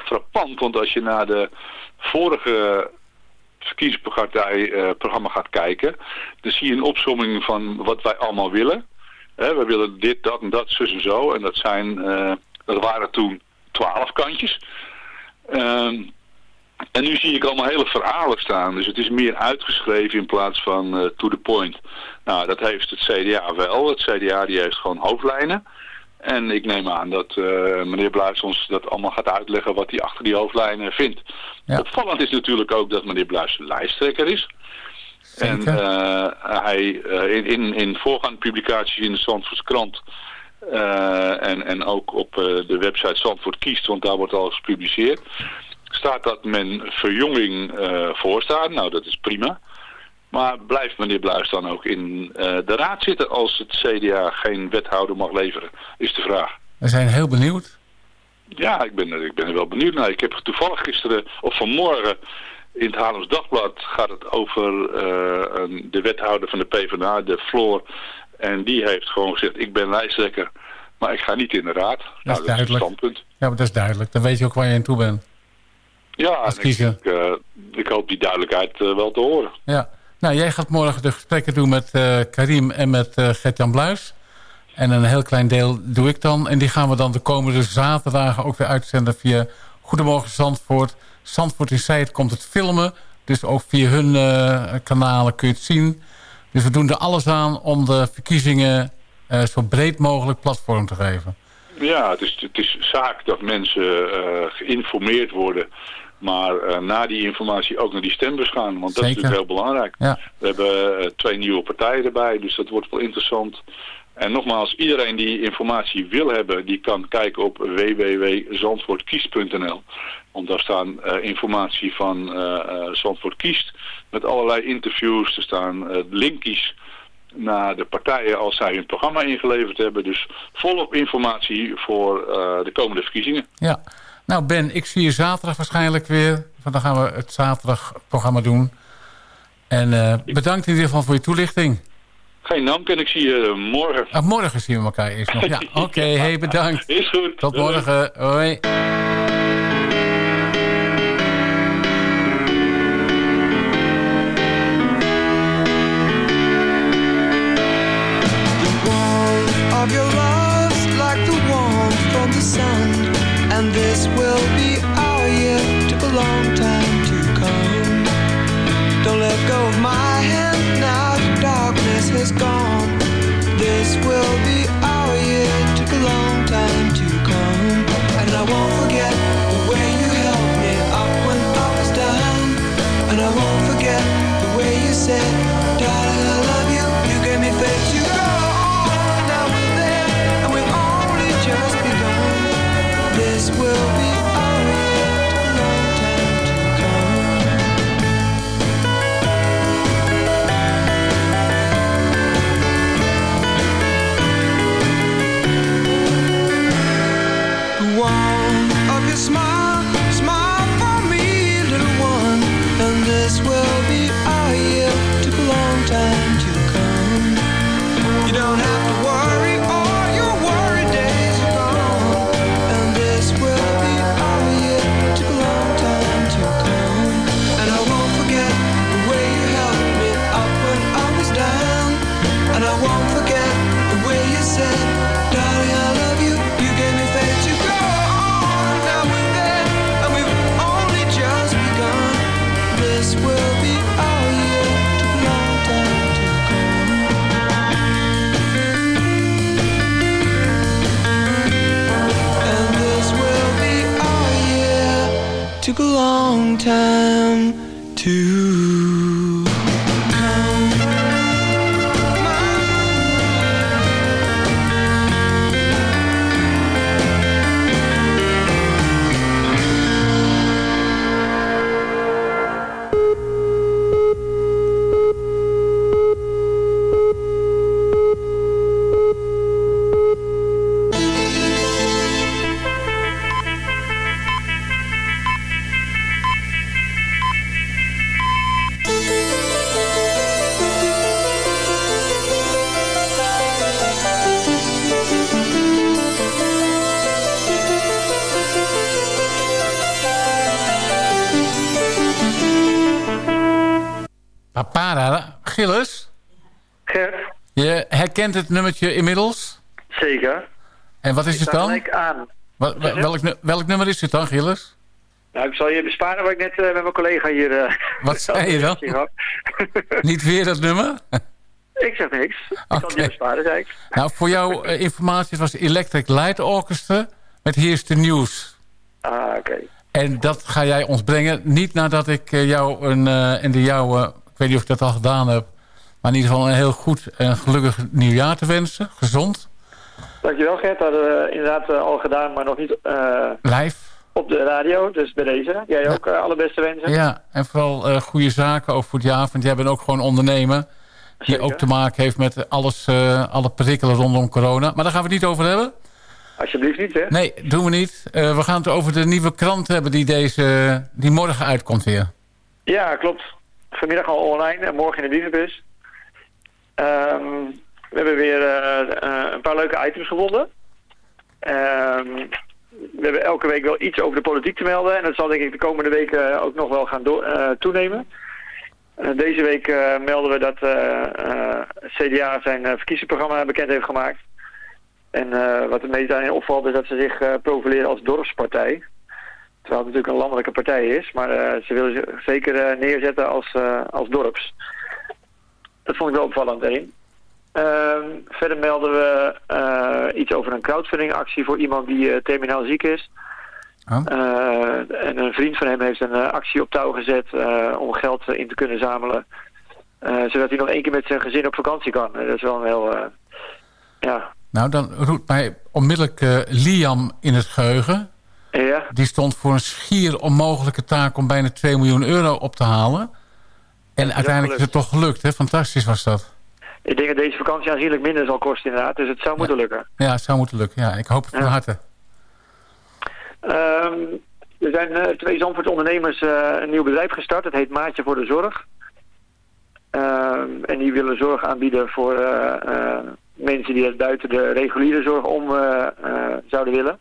frappant, want als je naar de vorige verkiezingsprogramma gaat kijken, dan zie je een opsomming van wat wij allemaal willen. We willen dit, dat en dat, zus en zo. En dat zijn, dat waren toen twaalf kantjes. Ehm, en nu zie ik allemaal hele verhalen staan. Dus het is meer uitgeschreven in plaats van uh, to the point. Nou, dat heeft het CDA wel. Het CDA die heeft gewoon hoofdlijnen. En ik neem aan dat uh, meneer Bluis ons dat allemaal gaat uitleggen wat hij achter die hoofdlijnen vindt. Ja. Opvallend is natuurlijk ook dat meneer Bluis lijsttrekker is. Zeker. En uh, hij in, in, in voorgaande publicaties in de Zandvoortse krant... en, en ook op de website Zandvoort Kiest, want daar wordt alles gepubliceerd staat dat men verjonging voorstaat. Nou, dat is prima. Maar blijft meneer Bluis dan ook in uh, de raad zitten als het CDA geen wethouder mag leveren, is de vraag. We zijn heel benieuwd. Ja, ik ben, ik ben er wel benieuwd naar. Ik heb toevallig gisteren, of vanmorgen, In het Haarlems Dagblad gaat het over een, de wethouder van de PvdA, de Floor. En die heeft gewoon gezegd, ik ben lijsttrekker, maar ik ga niet in de raad. Dat nou, is duidelijk. standpunt. Ja, maar dat is duidelijk. Dan weet je ook waar je aan toe bent. Ja, ik, ik, ik, hoop die duidelijkheid wel te horen. Ja. Nou, jij gaat morgen de gesprekken doen met Karim en met Gert-Jan Bluis. En een heel klein deel doe ik dan. En die gaan we dan de komende zaterdagen ook weer uitzenden via Goedemorgen Zandvoort. Zandvoort in Zijt komt het filmen. Dus ook via hun uh, kanalen kun je het zien. Dus we doen er alles aan om de verkiezingen zo breed mogelijk platform te geven. Ja, het is, het is zaak dat mensen geïnformeerd worden. Maar na die informatie ook naar die stembus gaan. Want dat Zeker. is natuurlijk heel belangrijk. Ja. We hebben twee nieuwe partijen erbij. Dus dat wordt wel interessant. En nogmaals, iedereen die informatie wil hebben, die kan kijken op www.zandvoortkiest.nl. Want daar staan uh, informatie van uh, Zandvoort Kiest met allerlei interviews. Er staan uh, linkjes naar de partijen als zij hun programma ingeleverd hebben. Dus volop informatie voor de komende verkiezingen. Ja, nou Ben, ik zie je zaterdag waarschijnlijk weer. Want dan gaan we het zaterdagprogramma doen. En bedankt in ieder geval voor je toelichting. Geen dank en ik zie je morgen. Ah, morgen zien we elkaar eerst nog. Ja, oké. Okay, hey, bedankt. Is goed. Tot morgen. Hoi. Let go of my hand. Now The darkness has gone. This will be herkent het nummertje inmiddels? zeker. En wat is Ik het dan? gelijk aan. Wat, wel- welk, welk nummer is het dan, Gilles? Nou, ik zal je besparen wat ik net eh, met mijn collega hier... eh, Wat zei je dan? Niet weer dat nummer? ik zeg niks. Ik zal het je besparen, zei ik. Nou, voor jouw eh, informatie, het was Electric Light Orchestra met Here's the News. Ah, oké. En dat ga jij ons brengen. Niet nadat ik jou een, en de jouwe, ik weet niet of ik dat al gedaan heb... maar in ieder geval een heel goed en gelukkig nieuwjaar te wensen. Gezond. Dankjewel Gert, dat hadden we inderdaad eh, al gedaan, maar nog niet eh, Live. op de radio. Dus bij deze. Jij ook eh, alle beste wensen. Ja, en vooral goede zaken ook voor het jaar. Want jij bent ook gewoon ondernemer. Die Zeker. ook te maken heeft met alles, alle prikkelen rondom corona. Maar daar gaan we het niet over hebben. Alsjeblieft niet, hè? Nee, doen we niet. We gaan het over de nieuwe krant hebben die, deze, die morgen uitkomt weer. Ja, klopt. Vanmiddag al online en morgen in de brievenbus. Ehm, we hebben weer uh, een paar leuke items gevonden. Ehm, we hebben elke week wel iets over de politiek te melden. En dat zal denk ik de komende weken ook nog wel gaan uh, toenemen. deze week melden we dat CDA zijn verkiezingsprogramma bekend heeft gemaakt. En wat het meest daarin opvalt is dat ze zich profileren als dorpspartij. Terwijl het natuurlijk een landelijke partij is. Maar ze willen zich zeker neerzetten als, als dorps. Dat vond ik wel opvallend één. Ehm, verder melden we uh, iets over een crowdfundingactie voor iemand die uh, terminaal ziek is. Oh. Uh, en een vriend van hem heeft een actie op touw gezet om geld in te kunnen zamelen. zodat hij nog één keer met zijn gezin op vakantie kan. Dat is wel een heel... ja. Nou, dan roept mij onmiddellijk Liam in het geheugen. Ja. Die stond voor een schier onmogelijke taak om bijna 2 miljoen euro op te halen. En uiteindelijk is het toch gelukt, hè? Fantastisch was dat. Ik denk dat deze vakantie aanzienlijk minder zal kosten inderdaad. Dus het zou moeten lukken. Ja, het zou moeten lukken. Ja, ik hoop het van harte. Um, er zijn uh, twee Zandvoort ondernemers uh, een nieuw bedrijf gestart. Het heet Maatje voor de Zorg. Um, en die willen zorg aanbieden voor uh, mensen die het buiten de reguliere zorg om zouden willen.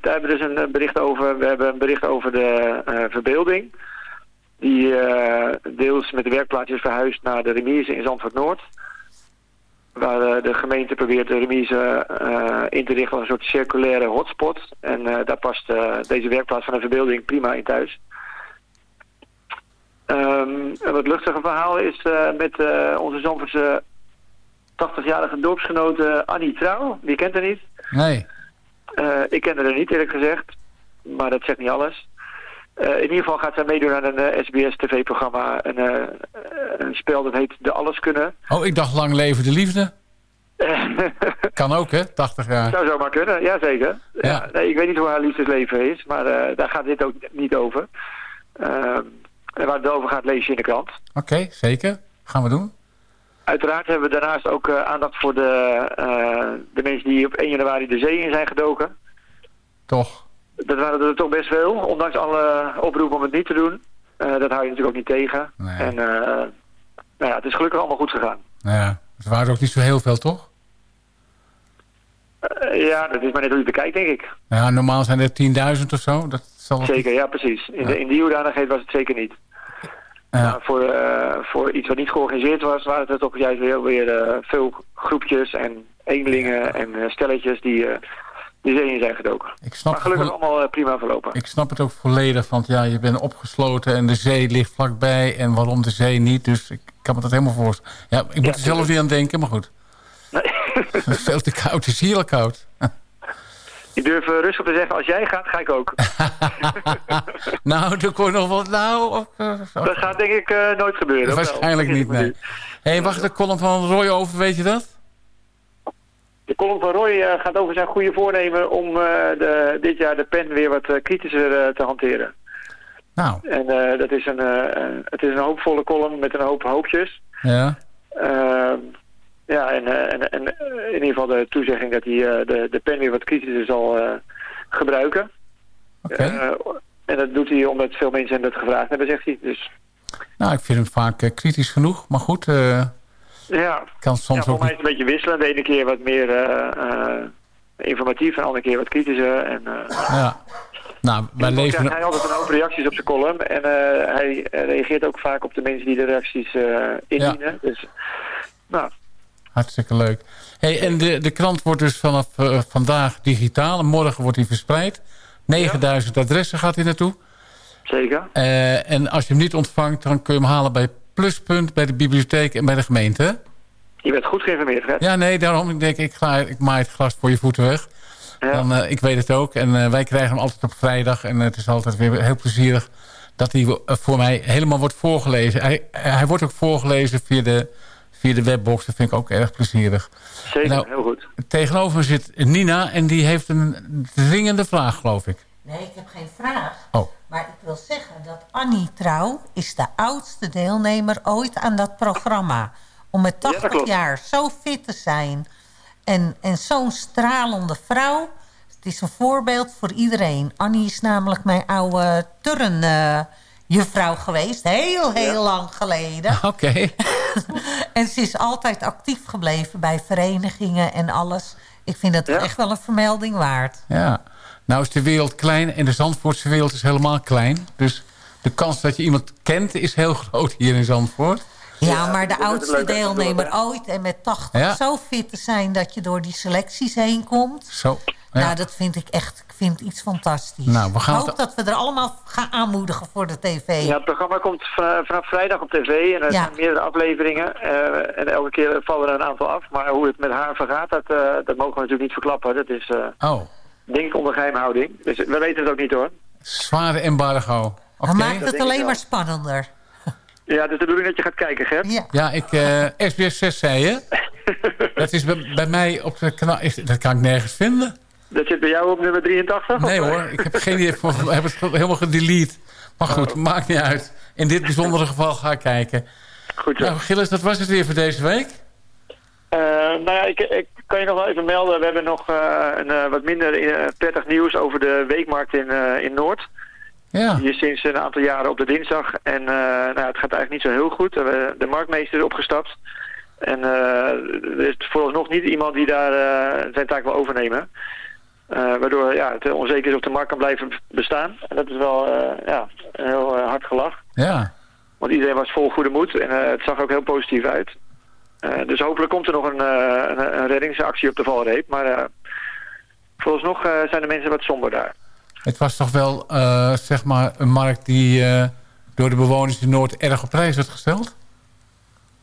daar hebben we dus een bericht over. We hebben een bericht over de verbeelding die uh, deels met de werkplaats is verhuisd naar de remise in Zandvoort-Noord. Waar uh, de gemeente probeert de remise uh, in te richten als een soort circulaire hotspot. En daar past deze werkplaats van de verbeelding prima in thuis. Um, een wat luchtige verhaal is met onze Zandvoortse 80-jarige dorpsgenote Annie Trouw. Die kent haar niet. Nee. ik ken haar niet eerlijk gezegd. Maar dat zegt niet alles. Uh, in ieder geval gaat zij meedoen aan een uh, eh, SBS-tv-programma. Een, uh, een, spel dat heet De Alles Kunnen. Oh, ik dacht Lang Leven de Liefde. kan ook, hè? 80 jaar. Zou zomaar kunnen, jazeker. Ja. ja. nee, ik weet niet hoe haar liefdesleven is, maar daar gaat dit ook niet over. Ehm, en waar het over gaat, lees je in de krant. Oké, zeker. Gaan we doen. Uiteraard hebben we daarnaast ook aandacht voor de, de mensen die op 1 januari de zee in zijn gedoken. Toch? Dat waren er toch best veel, ondanks alle oproepen om het niet te doen. Uh, dat hou je natuurlijk ook niet tegen. En uh, nou ja, het is gelukkig allemaal goed gegaan. Ja, het waren er ook niet zo heel veel, toch? Uh, ja, dat is maar net hoe je het bekijkt, denk ik. Ja, normaal zijn er 10.000 of zo. Dat zal zeker, ja, precies. In, de, in die hoedanigheid was het zeker niet. Ja. voor, voor iets wat niet georganiseerd was, waren het toch juist weer, weer veel groepjes en eenlingen en stelletjes die die zeeën zijn gedoken. Ik snap maar gelukkig allemaal eh, prima verlopen. Ik snap het ook volledig, want ja, je bent opgesloten en de zee ligt vlakbij. En waarom de zee niet? Dus ik kan me dat helemaal voorstellen. Ja, ik moet er zelf niet aan denken, maar goed. Nee. Veel te koud, het is heel koud. Ik durf uh, rustig te zeggen, als jij gaat, ga ik ook. nou, er komt nog wat nou. Uh, dat gaat denk ik uh, nooit gebeuren. Waarschijnlijk niet, nee. Hé, hey, wacht, de column van Roy over, weet je dat? De column van Roy uh, gaat over zijn goede voornemen om uh, de, dit jaar de pen weer wat uh, kritischer te hanteren. Nou. En dat is een, het is een hoopvolle column met een hoop hoopjes. Ja. Ehm, ja, en, en, en in ieder geval de toezegging dat hij de, de pen weer wat kritischer zal gebruiken. Oké. en dat doet hij omdat veel mensen hem dat gevraagd hebben, zegt hij. Dus... Nou, ik vind hem vaak kritisch genoeg, maar goed... Ja, kan soms ja, voor mij is het een beetje wisselen. De ene keer wat meer uh, informatief en de andere keer wat kritischer. En, uh, ja. Nou, wij leven... Hij altijd een hoop reacties op zijn column. En uh, hij reageert ook vaak op de mensen die de reacties indienen. Ja. Dus, nou. Hartstikke leuk. Hey, en de, de krant wordt dus vanaf vandaag digitaal. En morgen wordt hij verspreid. 9000 adressen gaat hij naartoe. Zeker. en als je hem niet ontvangt, dan kun je hem halen bij pluspunt bij de bibliotheek en bij de gemeente. Je bent goed geïnformeerd, hè? Ja, nee, daarom ik denk ik, ga, ik maai het glas voor je voeten weg. Ja. Dan, uh, ik weet het ook. En uh, wij krijgen hem altijd op vrijdag. En het is altijd weer heel plezierig dat hij eh, voor mij helemaal wordt voorgelezen. Hij, hij wordt ook voorgelezen via de, via de webbox. Dat vind ik ook erg plezierig. Zeker, nou, heel goed. Tegenover me zit Nina en die heeft een dringende vraag, geloof ik. Nee, ik heb geen vraag. Oh. Maar ik wil zeggen dat Annie Trouw is de oudste deelnemer ooit aan dat programma. Om met 80 jaar zo fit te zijn en, en zo'n stralende vrouw. Het is een voorbeeld voor iedereen. Annie is namelijk mijn oude turnjuffrouw geweest. Heel, heel lang geleden. Oké. en ze is altijd actief gebleven bij verenigingen en alles. Ik vind dat echt wel een vermelding waard. Ja. Nou is de wereld klein en de Zandvoortse wereld is helemaal klein. Dus de kans dat je iemand kent is heel groot hier in Zandvoort. Ja, maar de oudste deelnemer ooit en met 80 zo fit te zijn... dat je door die selecties heen komt. Zo. Nou, dat vind ik echt ik vind iets fantastisch. Nou, we gaan ik hoop dat we er allemaal gaan aanmoedigen voor de tv. Ja, het programma komt vanaf vrijdag op tv. En er zijn meerdere afleveringen. Uh, en elke keer vallen er een aantal af. Maar hoe het met haar vergaat, dat, uh, dat mogen we natuurlijk niet verklappen. Dat is, uh, oh. denk ik, onder geheimhouding. Dus we weten het ook niet hoor. Zware embargo. Okay. Dan maakt het alleen maar spannender. Ja, het is de bedoeling dat je gaat kijken, Gert. Ja, ja ik, SBS 6 zei je. dat is bij, bij mij op de kanaal... Dat kan ik nergens vinden. Dat zit bij jou op nummer 83? Nee hoor, ik heb geen idee. Ik heb het helemaal gedelete. Maar goed, maakt niet uit. In dit bijzondere geval ga ik kijken. Goed zo. Nou, Gilles, dat was het weer voor deze week. Uh, nou ja, ik, ik, kan je nog wel even melden. We hebben nog uh, een, uh, wat minder prettig nieuws over de weekmarkt in, in Noord. Ja. Die is sinds een aantal jaren op de dinsdag. En nou, het gaat eigenlijk niet zo heel goed. de marktmeester is opgestapt. En er is vooralsnog niet iemand die daar zijn taak wil overnemen. Uh, waardoor ja, het onzeker is of de markt kan blijven bestaan. En dat is wel uh, ja, heel uh, hard gelach. Ja. Want iedereen was vol goede moed en het zag ook heel positief uit. dus hopelijk komt er nog een, een, een, reddingsactie op de valreep. Maar vooralsnog zijn de mensen wat somber daar. Het was toch wel zeg maar een markt die door de bewoners in Noord erg op prijs werd gesteld?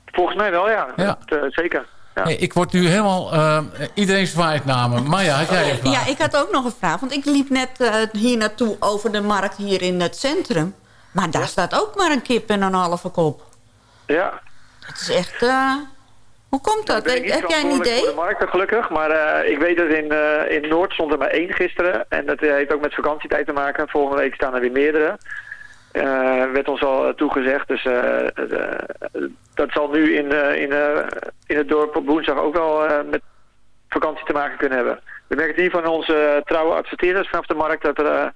Volgens mij wel, ja. ja. Dat, zeker. Ja. Hey, ik word nu helemaal... Uh, iedereen zwaait namen. Maya, had jij een vraag? Ja, ik had ook nog een vraag. Want ik liep net uh, hier naartoe over de markt hier in het centrum. Maar daar ja. staat ook maar een kip en een halve kop. Ja. Het is echt... Hoe komt dat? Heb jij een idee? voor de markt, gelukkig. Maar ik weet dat in, in Noord stond er maar één gisteren. En dat heeft ook met vakantietijd te maken. Volgende week staan er weer meerdere. Uh, werd ons al toegezegd. Dus dat zal nu in, in, in het dorp op woensdag ook wel met vakantie te maken kunnen hebben. We merken hier van onze trouwe adverteerders vanaf de markt dat er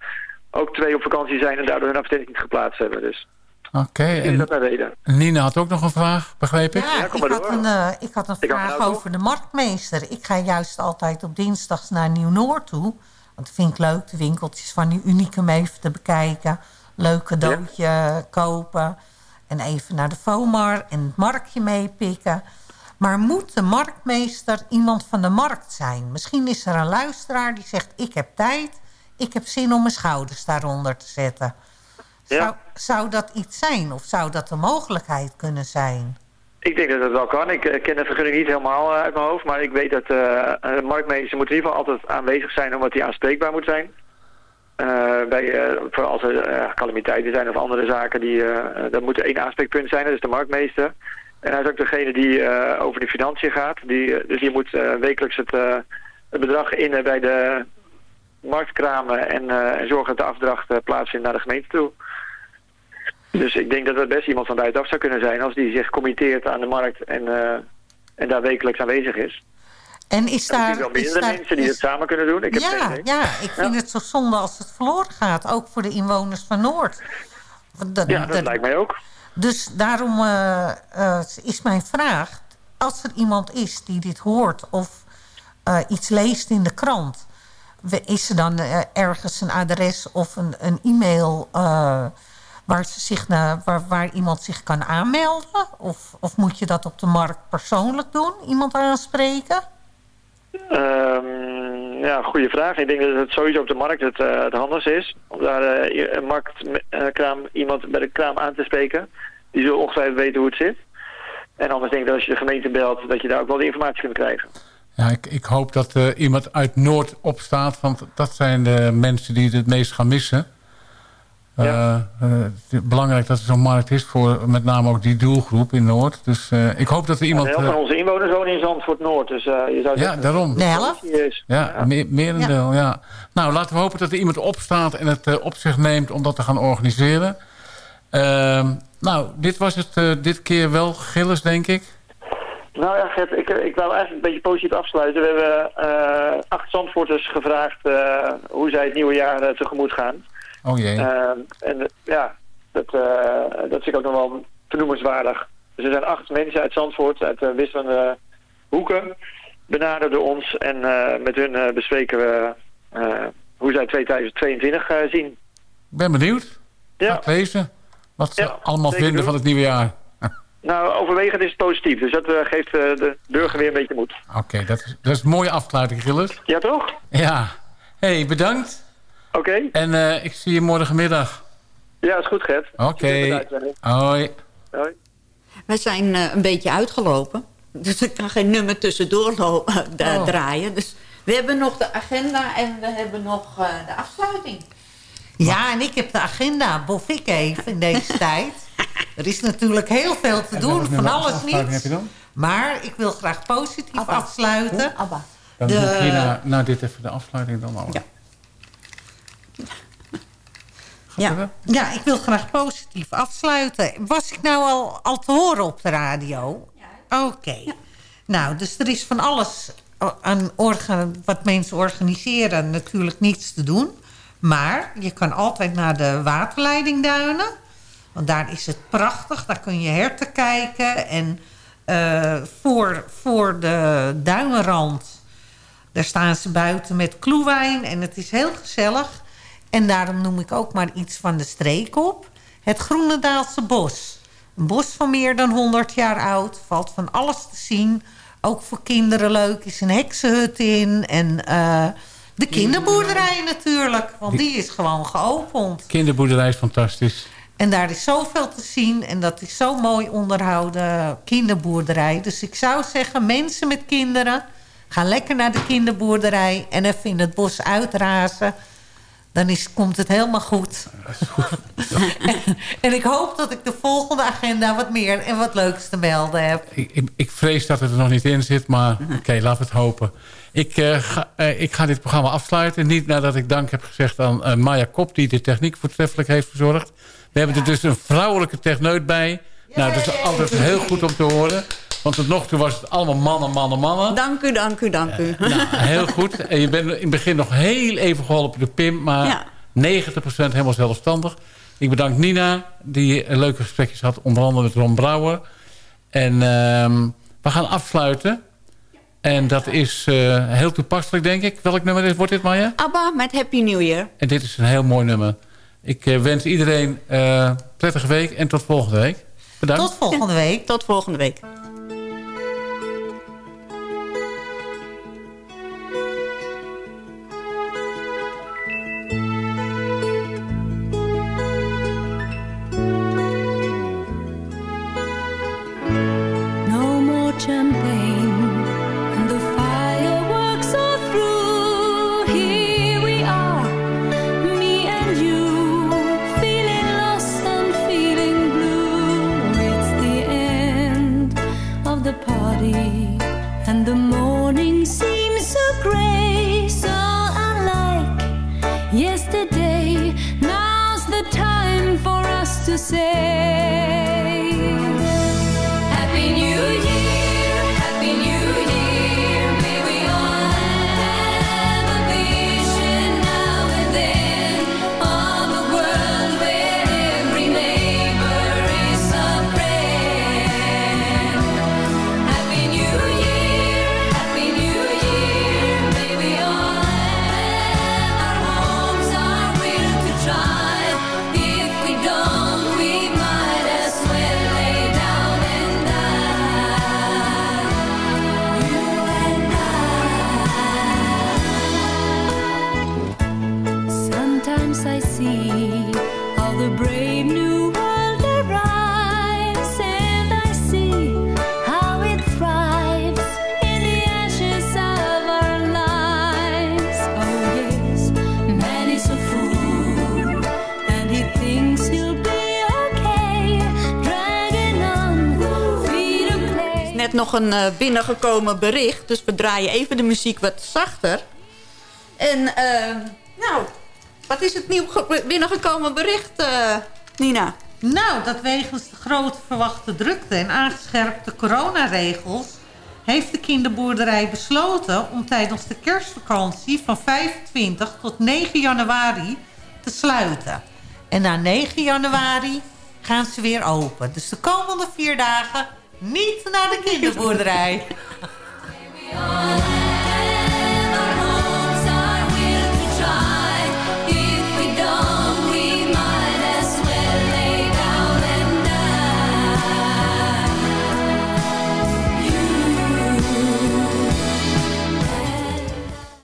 ook twee op vakantie zijn en daardoor hun advertentie niet geplaatst hebben. Dus Oké. Okay, en dat weten. Nina had ook nog een vraag, begreep ik? Ja, ja ik, had een, uh, ik had een ik vraag over de marktmeester. Ik ga juist altijd op dinsdags naar Nieuw-Noord toe. Want dat vind ik leuk, de winkeltjes van die Unicum even te bekijken leuk cadeautje ja. kopen. En even naar de FOMAR en het marktje meepikken. Maar moet de marktmeester iemand van de markt zijn? Misschien is er een luisteraar die zegt... ik heb tijd, ik heb zin om mijn schouders daaronder te zetten. Ja. Zou, zou dat iets zijn? Of zou dat een mogelijkheid kunnen zijn? Ik denk dat dat wel kan. Ik uh, ken de vergunning niet helemaal uh, uit mijn hoofd. Maar ik weet dat uh, een marktmeester moet in ieder geval altijd aanwezig zijn... omdat hij aanspreekbaar moet zijn. Uh, bij, uh, voor als er uh, calamiteiten zijn of andere zaken, die, dat moet één aanspreekpunt zijn, dat is de marktmeester. En hij is ook degene die over de financiën gaat. Die, dus die moet wekelijks het, het bedrag innen bij de marktkramen en, en zorgen dat de afdracht plaatsvindt naar de gemeente toe. Dus ik denk dat het best iemand van buitenaf zou kunnen zijn als die zich committeert aan de markt en, en daar wekelijks aanwezig is. En is daar... Er zijn meerdere mensen die het samen kunnen doen. Ik heb ja, ja, ik vind het zo zonde als het verloren gaat. Ook voor de inwoners van Noord. Dat, ja, dat, dat lijkt mij ook. Dus daarom uh, uh, is mijn vraag... als er iemand is die dit hoort of uh, iets leest in de krant... is er dan ergens een adres of een, een e-mail... Waar, ze zich naar, waar, waar iemand zich kan aanmelden? Of, of moet je dat op de markt persoonlijk doen? Iemand aanspreken? Um, ja, goede vraag. Ik denk dat het sowieso op de markt het, uh, het handigste is. Om daar een marktkraam, iemand bij de kraam aan te spreken. Die zullen ongetwijfeld weten hoe het zit. En anders denk ik dat als je de gemeente belt, dat je daar ook wel de informatie kunt krijgen. Ja, ik, ik hoop dat uh, iemand uit Noord opstaat. Want dat zijn de mensen die het meest gaan missen. Ja. Uh, uh, belangrijk dat er zo'n markt is voor met name ook die doelgroep in Noord. Dus uh, ik hoop dat er iemand... Ja, heel van onze inwoners wonen in Zandvoort Noord. Dus je zou ja, daarom. De helft? Ja, ja. Merendeel, ja. ja. Nou, laten we hopen dat er iemand opstaat en het op zich neemt om dat te gaan organiseren. Ehm, nou, dit was het dit keer wel, Gilles, denk ik. Nou ja, Gert, ik, ik wou eigenlijk een beetje positief afsluiten. We hebben uh, acht Zandvoorters gevraagd uh, hoe zij het nieuwe jaar uh, tegemoet gaan. Oh jee. en ja, dat, dat vind ik ook nog wel vernoemenswaardig. Dus er zijn acht mensen uit Zandvoort, uit wisselende hoeken, benaderden ons. En met hun bespreken we hoe zij 2022 zien. Ik ben benieuwd. Ja. Ga lezen wat ze allemaal vinden van het nieuwe jaar. Nou, overwegend is het positief. Dus dat uh, geeft uh, de burger weer een beetje moed. Oké, okay, dat, is, dat is een mooie afsluiting, Gilles. Ja, toch? Ja. hey, bedankt. Oké. Okay. En uh, ik zie je morgenmiddag. Ja, is goed, Gert. Oké. Okay. Hoi. Hoi. Wij zijn een beetje uitgelopen. Dus ik kan geen nummer tussendoor oh. draaien. Dus we hebben nog de agenda en we hebben nog de afsluiting. Ja, en ik heb de agenda, bof ik even in deze tijd. Er is natuurlijk heel veel te doen, van alles niet. Maar ik wil graag positief afsluiten. Abba. Dan de... doe ik hier na, na, dit even de afsluiting dan al. Ja. Ja. ja, ik wil graag positief afsluiten. Was ik nou al, al te horen op de radio? Ja. Oké. Ja. Nou, dus er is van alles aan organ, wat mensen organiseren natuurlijk niets te doen. Maar je kan altijd naar de waterleiding duinen. Want daar is het prachtig. Daar kun je herten kijken. En uh, voor, voor de duinrand... daar staan ze buiten met kloewijn. En het is heel gezellig. En daarom noem ik ook maar iets van de streek op. Het Groenendaalse bos. Een bos van meer dan 100 jaar oud. Valt van alles te zien. Ook voor kinderen leuk. Is een heksenhut in. En... Uh, de kinderboerderij natuurlijk, want die is gewoon geopend. Kinderboerderij is fantastisch. En daar is zoveel te zien en dat is zo mooi onderhouden kinderboerderij. Dus ik zou zeggen, mensen met kinderen... ga lekker naar de kinderboerderij en even in het bos uitrazen. Dan is, komt het helemaal goed. en, en, ik hoop dat ik de volgende agenda wat meer en wat leuks te melden heb. Ik, ik, ik vrees dat het er nog niet in zit, maar oké, okay, we het hopen. Ik, uh, ga, uh, ik ga dit programma afsluiten. Niet nadat ik dank heb gezegd aan uh, Maya Kop... die de techniek voortreffelijk heeft verzorgd. We hebben er dus een vrouwelijke techneut bij. Nou, dat is altijd heel goed om te horen. Want tot nog toe was het allemaal mannen, mannen, mannen. Dank u, dank u, dank u. nou, heel goed. En je bent in het begin nog heel even geholpen door Pim... maar ja. 90% helemaal zelfstandig. Ik bedank Nina, die leuke gesprekjes had... onder andere met Ron Brouwer. En uh, we gaan afsluiten... En dat is uh, heel toepasselijk, denk ik. Welk nummer wordt dit, Maya? ABBA met Happy New Year. En dit is een heel mooi nummer. Ik uh, wens iedereen uh, prettige week en tot volgende week. Bedankt. Tot volgende week. Tot volgende week. Een uh, binnengekomen bericht. Dus we draaien even de muziek wat zachter. En uh, nou, wat is het nieuw binnengekomen bericht, uh, Nina? Nou, dat wegens de grote verwachte drukte en aangescherpte coronaregels... heeft de kinderboerderij besloten om tijdens de kerstvakantie van 25 tot 9 januari te sluiten. En na 9 januari gaan ze weer open. Dus de komende vier dagen niet naar de kinderboerderij.